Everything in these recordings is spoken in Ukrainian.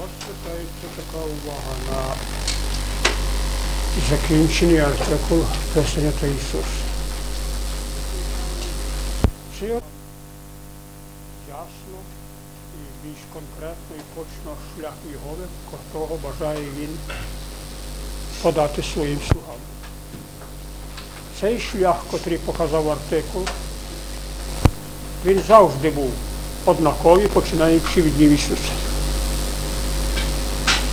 вас питається така увага на закінчення артикул Писання та Ісус. Чи ясно і більш конкретно і точно шлях Єгови, котрого бажає він подати своїм слугам. Цей шлях, котрий показав артикул, він завжди був однаковий, починаючи від Ісуса.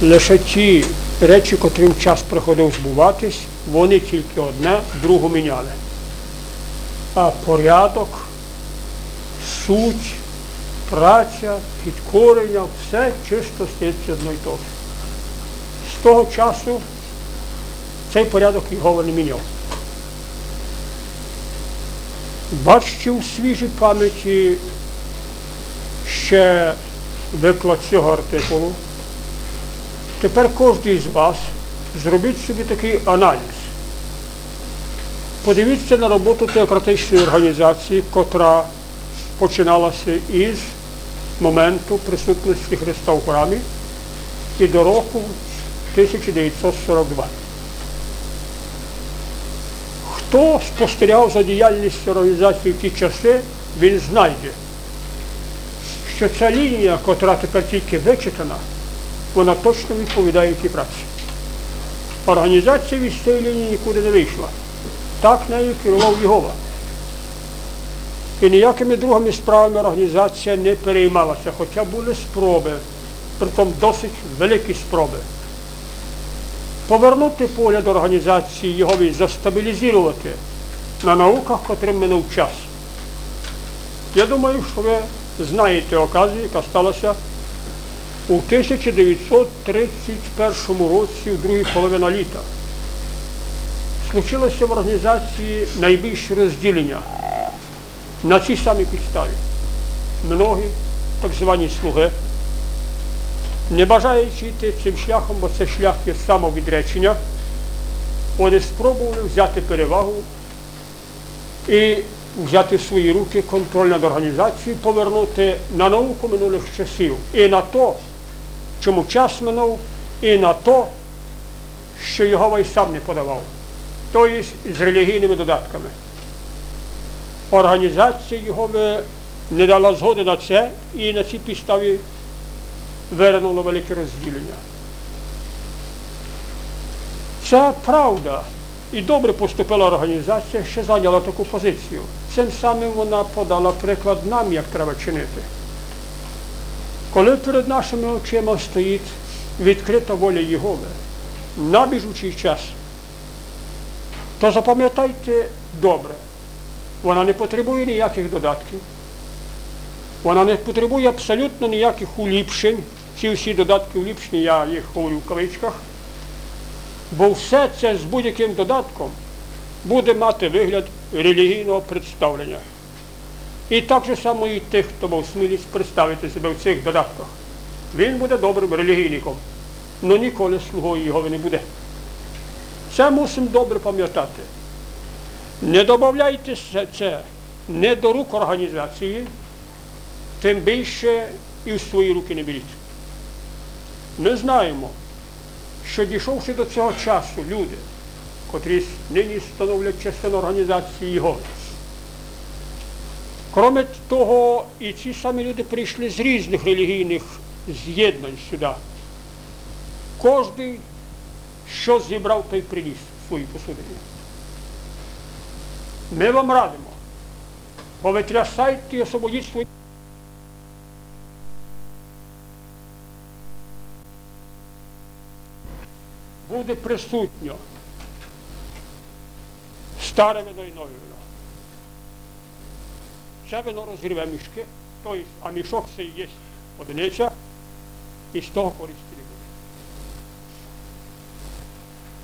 Лише ті речі, котрим час приходив збуватись, вони тільки одне другу міняли. А порядок, суть, праця, підкорення, все чисто стається одно й то. З того часу цей порядок його не міняв. Бачите у свіжій пам'яті ще виклад цього артикулу. Тепер кожен з вас зробіть собі такий аналіз. Подивіться на роботу теократичної організації, котра починалася із моменту присутності Христа в храмі і до року 1942. Хто спостерігав за діяльністю організації в ті часи, він знайде, що ця лінія, котра тепер тільки вичитана, вона точно відповідає тій праці. Організація від цієї лінії нікуди не вийшла. Так нею керував Єгова. І ніякими другими справами організація не переймалася, хоча були спроби, притом досить великі спроби. Повернути погляд організації Єгові, застабілізувати на науках, котрим минув час. Я думаю, що ви знаєте оказію, яка сталася у 1931 році, у другій половині літа. Случилося в організації найбільше розділення на цій самій підставі. Многі так звані слуги, не бажаючи йти цим шляхом, бо це шлях є самовідречення, вони спробували взяти перевагу і взяти в свої руки контроль над організацією, повернути на науку минулих часів і на то, чому час минув, і на то, що його й сам не подавав, тобто з релігійними додатками. Організація його не дала згоди на це і на цій підставі вернуло велике розділення. Це правда. І добре поступила організація, що зайняла таку позицію. Цим самим вона подала приклад нам, як треба чинити. Коли перед нашими очима стоїть відкрита воля Єгови, набіжучий час, то запам'ятайте добре, вона не потребує ніяких додатків, вона не потребує абсолютно ніяких уліпшень. Ці всі додатки уліпшені, я їх говорю в кавичках. Бо все це з будь-яким додатком буде мати вигляд релігійного представлення. І так же само і тих, хто мав смілість представити себе в цих додатках. Він буде добрим релігійником, але ніколи слугою його не буде. Це мусимо добре пам'ятати. Не додавайте це не до рук організації, тим більше і в свої руки не беріть. Ми знаємо, що дійшовши до цього часу люди, котрі нині становлять частину організації його. Кроме того, і ці самі люди прийшли з різних релігійних з'єднань сюди. Кожний, що зібрав, той приніс свої посудини. Ми вам радимо, повитрясайте освободіть. Буде присутньо старе вино і нове вино. Це вино розгріве мішки, тобто, а мішок це і є одиниця, і з того користі не буде.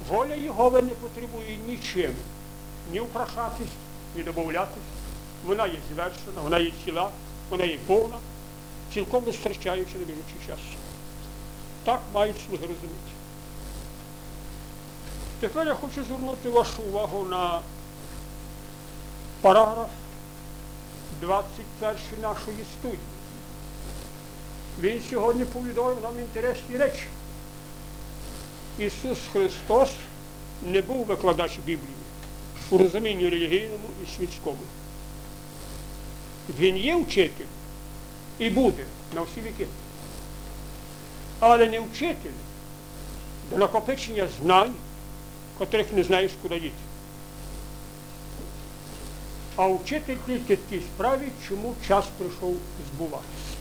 Воля Єгови не потребує нічим, ні впрашатись, ні додатись. Вона є звершена, вона є ціла, вона є повна, цілком вистрачаючи на біжучий час. Так мають слуги розуміти. Тепер я хочу звернути вашу увагу на параграф 21 нашої студії. Він сьогодні повідомив нам інтересні речі. Ісус Христос не був викладач Біблії у розумінні релігійному і світському. Він є вчитель і буде на всі віки. Але не вчитель до накопичення знань, котрих не знаєш, куди діти. А вчитель тільки тій справі, чому час прийшов збуватися.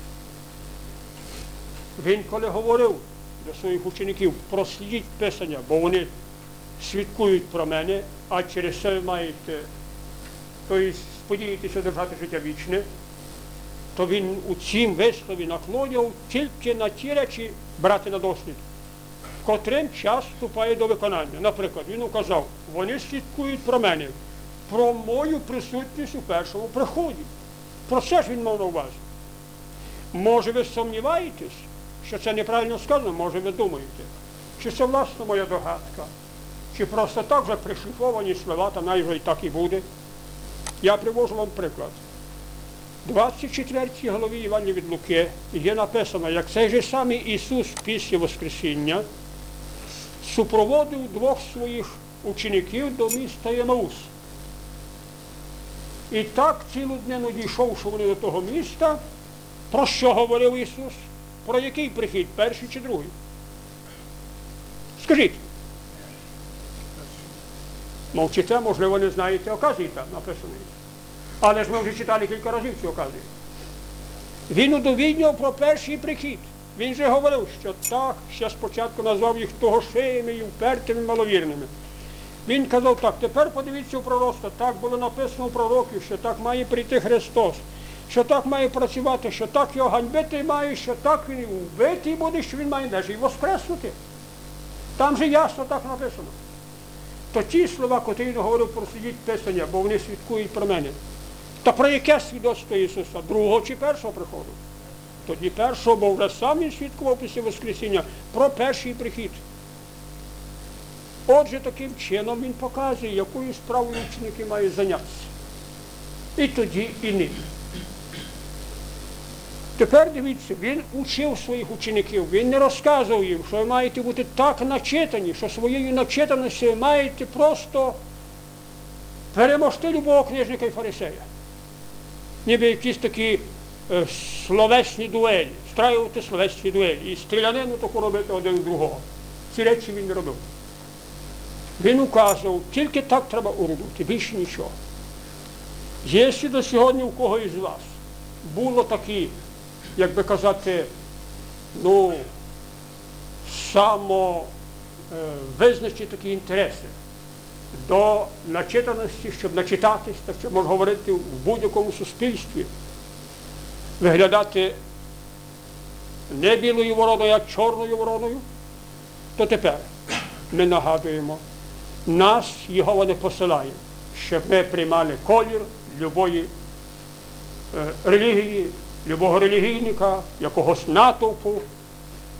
Він, коли говорив до своїх учеників, прослідіть Писання, бо вони свідкують про мене, а через це маєте тобто, сподіватися держати життя вічне, то він у цім вислові наклоняв тільки на ті речі брати на дослід, котрим час вступає до виконання. Наприклад, він указав, вони слідкують про мене, про мою присутність у першому приході. Про це ж він мав на увазі. Може, ви сумніваєтесь, що це неправильно сказано, може ви думаєте, чи це власна моя догадка, чи просто так вже пришліфовані слова, та навіть і так і буде. Я привожу вам приклад. 24 голові Івана від Луки є написано, як цей же самий Ісус після Воскресіння супроводив двох своїх учеників до міста Ємаус. І так цілу днину дійшовши вони до того міста, про що говорив Ісус? Про який прихід? Перший чи другий? Скажіть. Мовчите, можливо, не знаєте оказії там написаної. Але ж ми вже читали кілька разів цю оказію. Він удовіднював про перший прихід. Він же говорив, що так, ще спочатку назвав їх тогошеями і впертими маловірними. Він казав так, тепер подивіться у пророцтво, так було написано у пророків, що так має прийти Христос, що так має працювати, що так його ганьбити має, що так він вбитий буде, що він має навіть і воскреснути. Там же ясно так написано. То ті слова, котрі він говорив про сидіть Писання, бо вони свідкують про мене. Та про яке свідоцтво Ісуса? Другого чи першого приходу? Тоді першого, бо вже сам він свідкував після Воскресіння про перший прихід. Отже, таким чином він показує, якою справою ученики мають зайнятися. І тоді, і нині. Тепер дивіться, він учив своїх учеників, він не розказував їм, що ви маєте бути так начитані, що своєю начитаністю ви маєте просто переможти любого книжника і фарисея. Ніби якісь такі е, словесні дуелі, страювати словесні дуелі і стрілянину таку робити один другого. Ці речі він не робив. Він указував, тільки так треба уродувати, більше нічого. Якщо до сьогодні у кого із вас було такі, як би казати, ну, само е, такі інтереси до начитаності, щоб начитатись, так що можна говорити в будь-якому суспільстві, виглядати не білою вороною, а чорною вороною, то тепер ми нагадуємо, нас його не посилає, щоб ми приймали колір любої е, релігії, любого релігійника, якогось натовпу.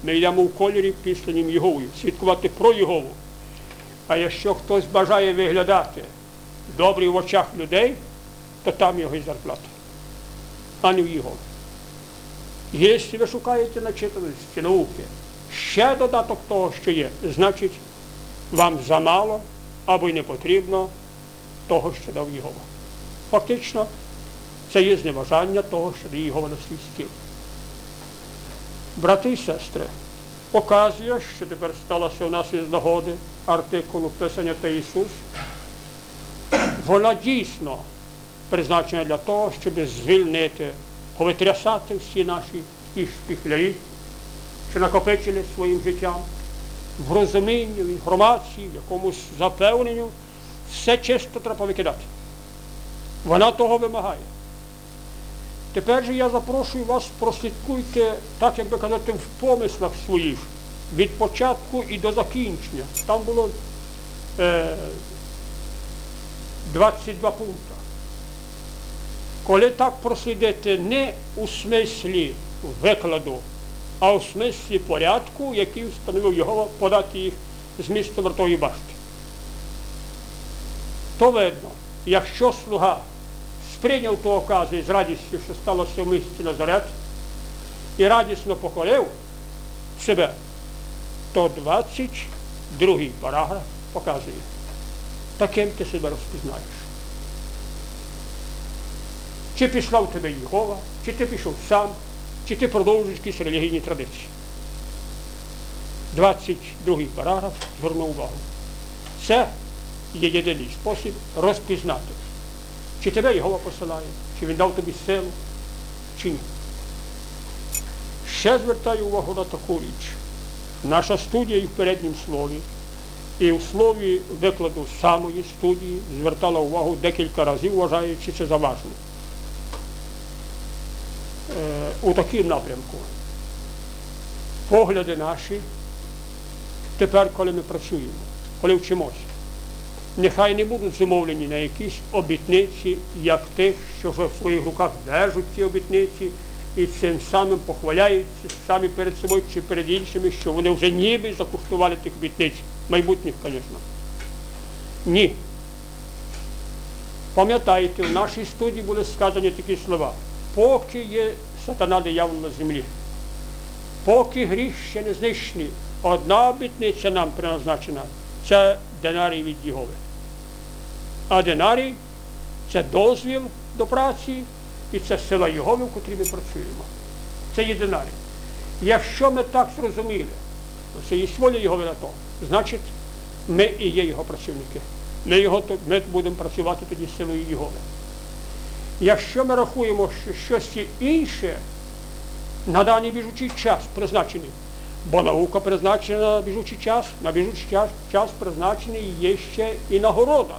Ми йдемо в кольорі післанім Єговою, свідкувати про Єгову. А якщо хтось бажає виглядати добрий в очах людей, то там його і зарплата, а не в Єгові. Якщо ви шукаєте начитаності, науки, ще додаток того, що є, значить, вам замало або й не потрібно того, що дав Єгова. Фактично, це є зневажання того, що дає Єгова на свій стіл. Брати і сестри, показує, що тепер сталося у нас із нагоди артикулу Писання та Ісус. Вона дійсно призначена для того, щоб звільнити, повитрясати всі наші ті шпіхлярі, що накопичили своїм життям в розумінні, в інформації, в якомусь запевненню, все чисто треба викидати. Вона того вимагає. Тепер же я запрошую вас, прослідкуйте, так як би казати, в помислах своїх, від початку і до закінчення. Там було е, 22 пункти. Коли так прослідити не у смислі викладу, а у смислі порядку, який встановив його подати їх з міста Мертвої башти. То видно, якщо слуга сприйняв ту оказію з радістю, що сталося в місті Назарет, і радісно похвалив себе, то 22 параграф показує, таким ти себе розпізнаєш. Чи пішла в тебе Єгова, чи ти пішов сам, чи ти продовжуєш якісь релігійні традиції. 22 параграф звернув увагу. Це є єдиний спосіб розпізнати, чи тебе Єгова посилає, чи він дав тобі силу, чи ні. Ще звертаю увагу на таку річ. Наша студія і в переднім слові, і в слові викладу самої студії звертала увагу декілька разів, вважаючи це за важне. Е, у такому напрямку. Погляди наші тепер, коли ми працюємо, коли вчимося, нехай не будуть зумовлені на якісь обітниці, як тих, що в своїх руках держать ці обітниці і цим самим похваляються самі перед собою чи перед іншими, що вони вже ніби закуштували тих обітниць, майбутніх, звісно. Ні. Пам'ятаєте, в нашій студії були сказані такі слова. Поки є сатана диявол на землі, поки гріх ще не знищений, одна обітниця нам призначена це динарій від Єгови. А динарій це дозвіл до праці і це сила Єгови, в котрій ми працюємо. Це є динарій. Якщо ми так зрозуміли, це є воля Єгови на то, значить ми і є його працівники. Ми, його, ми будемо працювати тоді з силою Єгови. Якщо ми рахуємо, що щось інше на даний біжучий час призначений, бо наука призначена на біжучий час, на біжучий час, час призначений є ще і нагорода.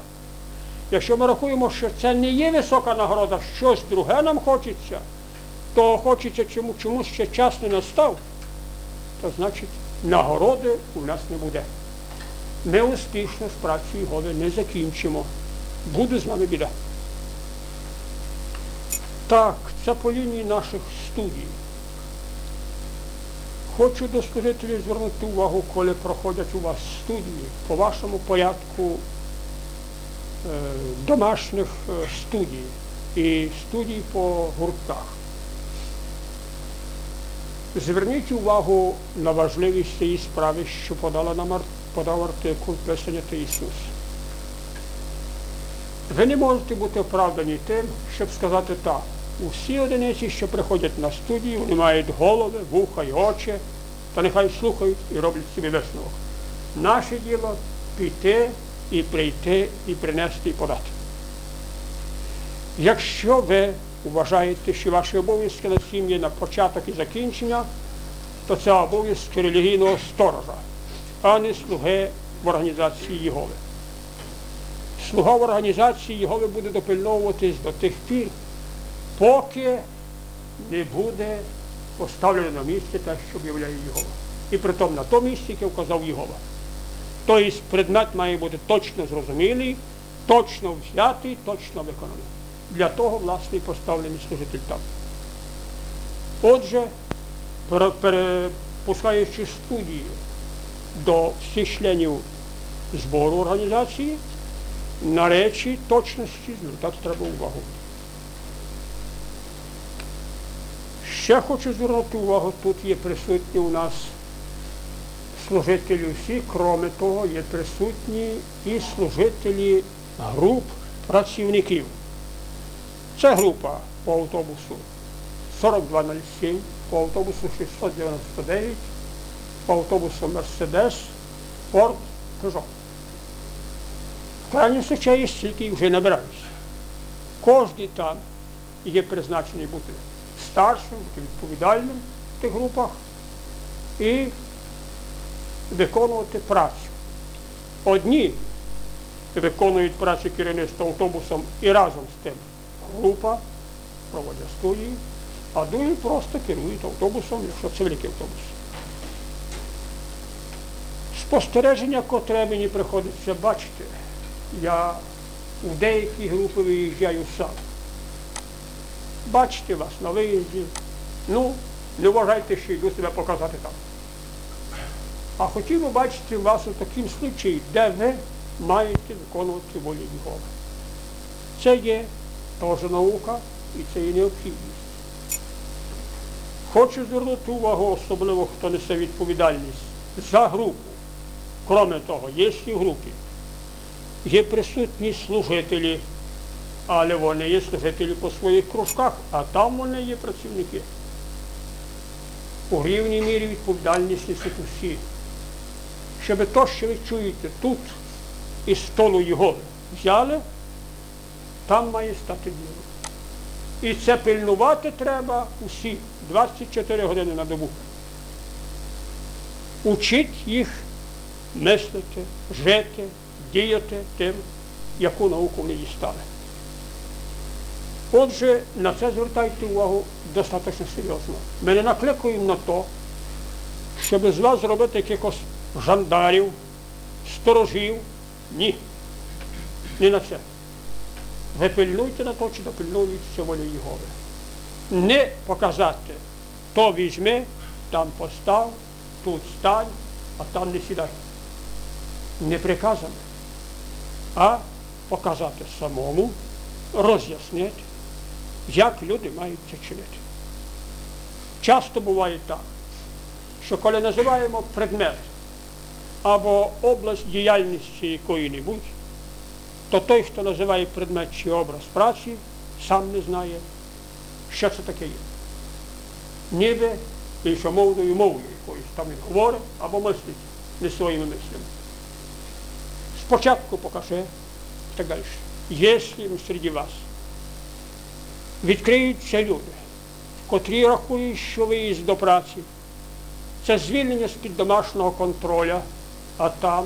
Якщо ми рахуємо, що це не є висока нагорода, щось друге нам хочеться, то хочеться чому, чомусь ще час не настав, то значить нагороди у нас не буде. Ми успішно з працею Гови не закінчимо. Буде з нами біда. Так, це по лінії наших студій. Хочу до служителів звернути увагу, коли проходять у вас студії по вашому порядку е, домашніх е, студій і студій по гуртках. Зверніть увагу на важливість цієї справи, що подала нам подав артикул Писання та Ісус. Ви не можете бути оправдані тим, щоб сказати так. Усі одиниці, що приходять на студію, вони мають голови, вуха і очі, та нехай слухають і роблять собі висновок. Наше діло піти і прийти, і принести, і подати. Якщо ви вважаєте, що ваші обов'язки на сім'ї на початок і закінчення, то це обов'язки релігійного сторожа, а не слуги в організації Єгови. Слуга в організації Єгови буде допильновуватись до тих пір, поки не буде поставлено на місце те, що об'являє Єгова. І притом на тому місці, яке вказав Єгова. Тобто предмет має бути точно зрозумілий, точно взятий, точно виконаний. Для того, власне, і поставлений служитель там. Отже, перепускаючи студію до всіх членів збору організації, на речі точності звертати треба увагу. Ще хочу звернути увагу, тут є присутні у нас служителі всі, кроме того, є присутні і служителі груп працівників. Це група по автобусу 4207, по автобусу 699, по автобусу Мерседес, Форд, Peugeot. В крайній случаї стільки вже набираються. Кожен там є призначений бути старшим, відповідальним в тих групах і виконувати працю. Одні виконують працю керівництва автобусом і разом з тим група проводять студії, а другі просто керують автобусом, якщо це великий автобус. Спостереження, котре мені приходиться бачити, я у деякі групи виїжджаю сам бачити вас на виїзді. Ну, не вважайте, що йду себе показати там. А хотів бачити вас у такому случаї, де ви маєте виконувати волю Бога. Це є теж наука і це є необхідність. Хочу звернути увагу, особливо хто несе відповідальність за групу. Кроме того, є і в групі. Є присутні служителі, але вони є служителі по своїх кружках, а там вони є працівники. У рівній мірі відповідальність несуть. Щоб то, що ви чуєте тут, із столу його взяли, там має стати діло. І це пильнувати треба усі 24 години на добу. Учить їх мислити, жити, діяти тим, яку науку вони дістали. Отже, на це звертайте увагу достатньо серйозно. Ми не накликуємо на то, щоб з вас зробити якихось жандарів, сторожів. Ні. Не на це. Ви пильнуйте на то, чи допильнується волі Єгови. Не показати, то візьми, там постав, тут стань, а там не сідай. Не приказано, а показати самому, роз'яснити, як люди мають це чинити. Часто буває так, що коли називаємо предмет або область діяльності якої-небудь, то той, хто називає предмет чи образ праці, сам не знає, що це таке є. Ніби іншомовною мовою якоюсь там він говорить або мислить не своїми мислями. Спочатку покаже і так далі. Якщо серед вас відкриються люди, котрі рахують, що виїзд до праці, це звільнення з-під домашнього контроля, а там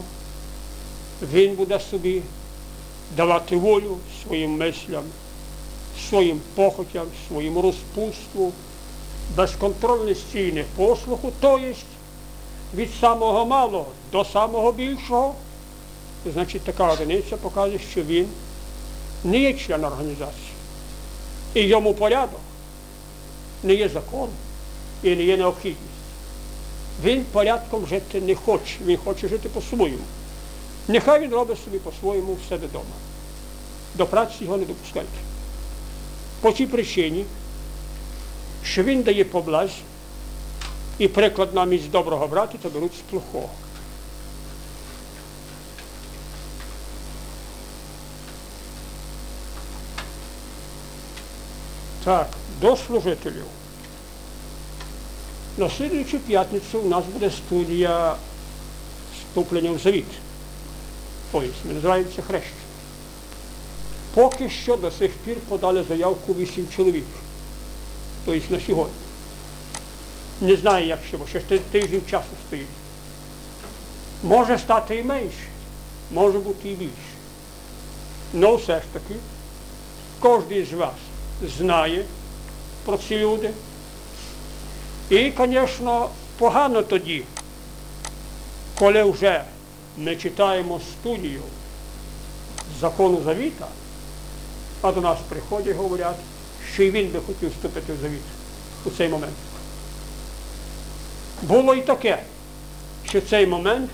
він буде собі давати волю своїм мислям, своїм похотям, своїм розпусту, безконтрольності і непослуху, то є від самого малого до самого більшого, значить така одиниця показує, що він не є член організації. І йому порядок не є закон і не є необхідність. Він порядком жити не хоче, він хоче жити по-своєму. Нехай він робить собі по-своєму в себе вдома. До праці його не допускайте. По тій причині, що він дає поблажь і приклад нам із доброго брати, то беруть з плохого. Так, до служителів. На слідуючу п'ятницю у нас буде студія вступлення в завіт. Ми називається хрещення. Поки що до сих пір подали заявку вісім чоловік. Тобто на сьогодні. Не знаю, як ще, бо ще тиждень часу стоїть. Може стати і менше, може бути і більше. Ну все ж таки, кожен з вас знає про ці люди. І, звісно, погано тоді, коли вже ми читаємо студію закону завіта, а до нас приходять і говорять, що і він би хотів вступити в завіт у цей момент. Було і таке, що цей момент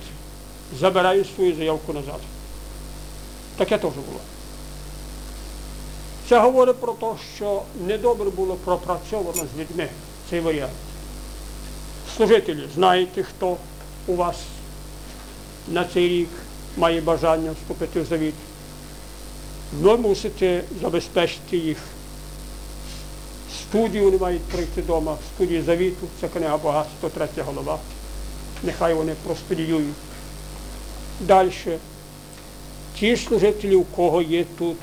забираю свою заявку назад. Таке теж було. Це говорить про те, що недобре було пропрацьовано з людьми цей варіант. Служителі, знаєте, хто у вас на цей рік має бажання вступити в завіт. Ви мусите забезпечити їх. Студію вони мають прийти вдома, студії завіту, це книга багатство, третя голова. Нехай вони простудіюють. Далі. Ті служителі, у кого є тут,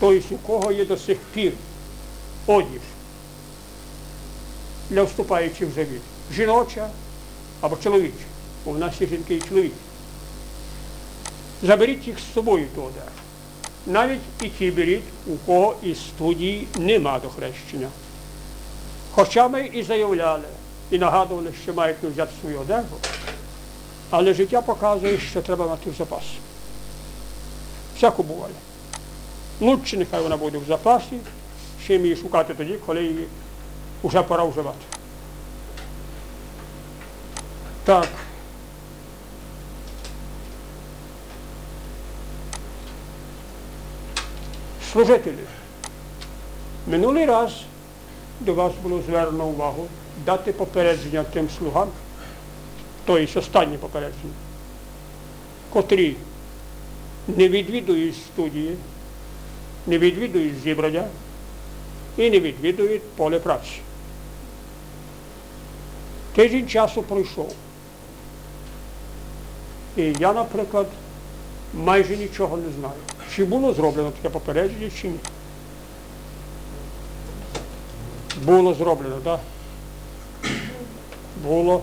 тобто у кого є до сих пір одіж для вступаючих в завіт. Жіноча або чоловіча. У нас є жінки і чоловіки. Заберіть їх з собою ту одежу. Навіть і ті беріть, у кого із студії нема до хрещення. Хоча ми і заявляли, і нагадували, що мають взяти свою одежу, але життя показує, що треба мати в запас. Всяко буває. Лучше нехай вона буде в запасі, чим її шукати тоді, коли її вже пора вживати. Так. Служителі. Минулий раз до вас було звернено увагу дати попередження тим слугам, тобто останнє попередження, котрі не відвідують студії, не відвідують зібрання і не відвідують поле праці. Тиждень часу пройшов. І я, наприклад, майже нічого не знаю. Чи було зроблено таке попередження, чи ні. Було зроблено, так? Було.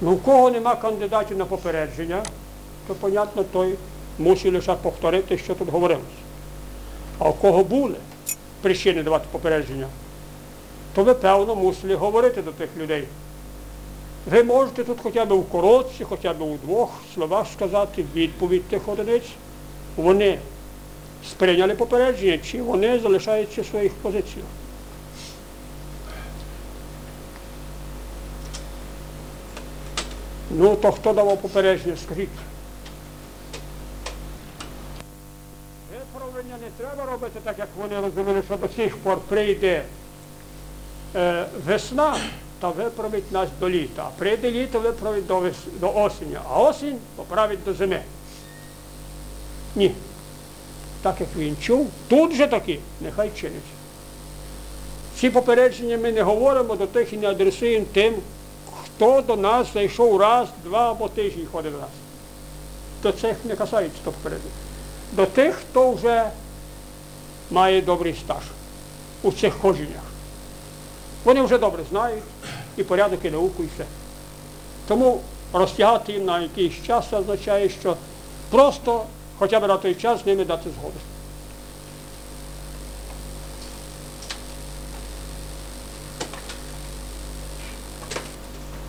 Ну, у кого нема кандидатів на попередження, то, понятно, той мусить лише повторити, що тут говорилось. А у кого були причини давати попередження, то ви, певно, мусили говорити до тих людей. Ви можете тут хоча б у коротці, хоча б у двох словах сказати відповідь тих одиниць. Вони сприйняли попередження, чи вони залишаються в своїх позиціях. Ну, то хто давав попередження, скажіть. Не треба робити так, як вони розуміли, що до сих пор прийде е, весна та виправить нас до літа. А прийде літо, виправить до, вес... до осені, а осінь поправить до зими. Ні. Так як він чув, тут же таки, нехай чинить. Ці попередження ми не говоримо до тих і не адресуємо тим, хто до нас зайшов раз, два або ходить до нас. До цих не касається то попередження. До тих, хто вже має добрий стаж у цих ходженнях. Вони вже добре знають і порядок, і науку, і все. Тому розтягати їм на якийсь час означає, що просто хоча б на той час з ними дати згоду.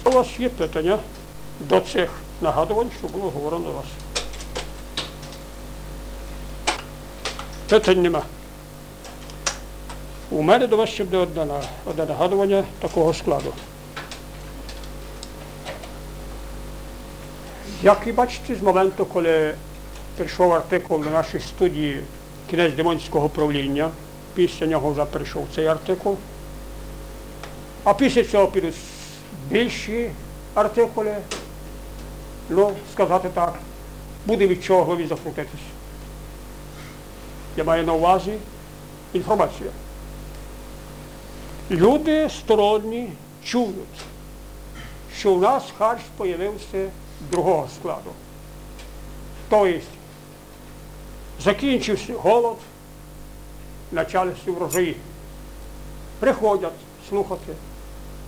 У вас є питання до цих нагадувань, що було говорено до вас. Питань нема. У мене до вас ще буде одне, нагадування такого складу. Як ви бачите, з моменту, коли прийшов артикул на нашій студії кінець демонського правління, після нього вже прийшов цей артикул, а після цього підуть більші артикули, ну, сказати так, буде від чого голові закрутитись. Я маю на увазі інформацію. Люди сторонні чують, що у нас харч з'явився другого складу. Тобто закінчився голод, почалися врожаї. Приходять слухати,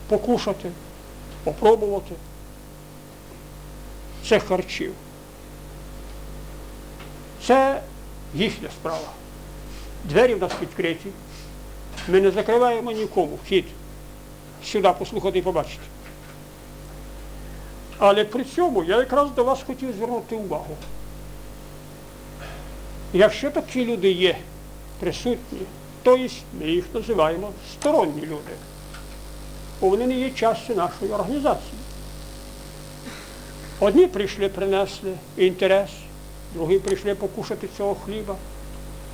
покушати, попробувати цих харчів. Це їхня справа. Двері в нас відкриті. Ми не закриваємо нікому вхід сюди послухати і побачити. Але при цьому я якраз до вас хотів звернути увагу. Якщо такі люди є присутні, то ми їх називаємо сторонні люди. Бо вони не є частю нашої організації. Одні прийшли, принесли інтерес, другі прийшли покушати цього хліба.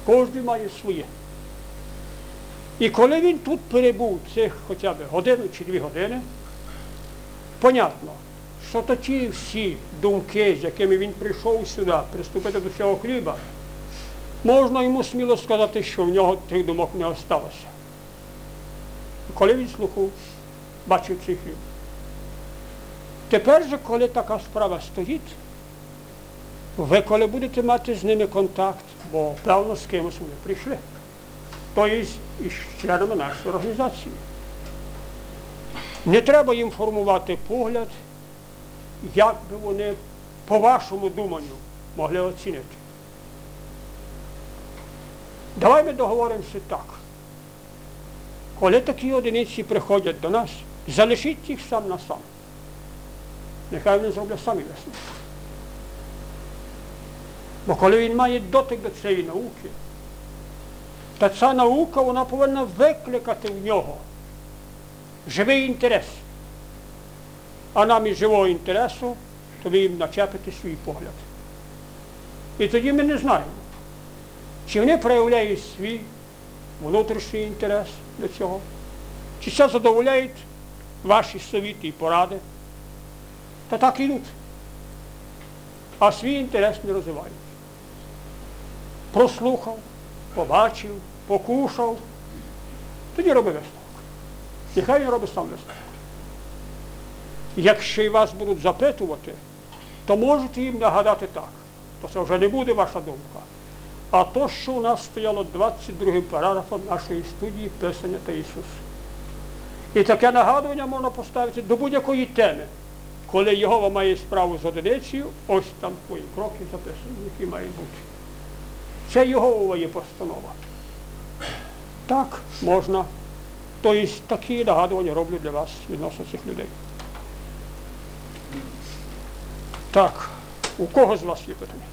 Кожен має своє. І коли він тут перебув цих хоча б годину чи дві години, понятно, що то ті всі думки, з якими він прийшов сюди, приступити до цього хліба, можна йому сміло сказати, що в нього тих думок не осталося. Коли він слухав, бачив цей хліб. Тепер же, коли така справа стоїть, ви коли будете мати з ними контакт, бо певно з кимось вони прийшли, то є із членами нашої організації. Не треба їм формувати погляд, як би вони, по вашому думанню, могли оцінити. Давай ми договоримося так. Коли такі одиниці приходять до нас, залишіть їх сам на сам. Нехай вони зроблять самі висновки. Бо коли він має дотик до цієї науки, то ця наука вона повинна викликати в нього живий інтерес. А нам із живого інтересу, то ви їм начепите свій погляд. І тоді ми не знаємо, чи вони проявляють свій внутрішній інтерес до цього, Чи це задоволяють ваші совіти і поради? Та так ідуть. А свій інтерес не розвивають. Прослухав, побачив, покушав, тоді роби висновок. Нехай він робить сам висновок. Якщо і вас будуть запитувати, то можете їм нагадати так. То це вже не буде ваша думка. А то, що у нас стояло 22 параграфом нашої студії Писання та Ісус. І таке нагадування можна поставити до будь-якої теми. Коли Єгова має справу з одиницею, ось там твої кроки записані, які мають бути. Це його є постанова. Так можна. Тобто такі нагадування роблю для вас відносно цих людей. Так, у кого з вас є питання?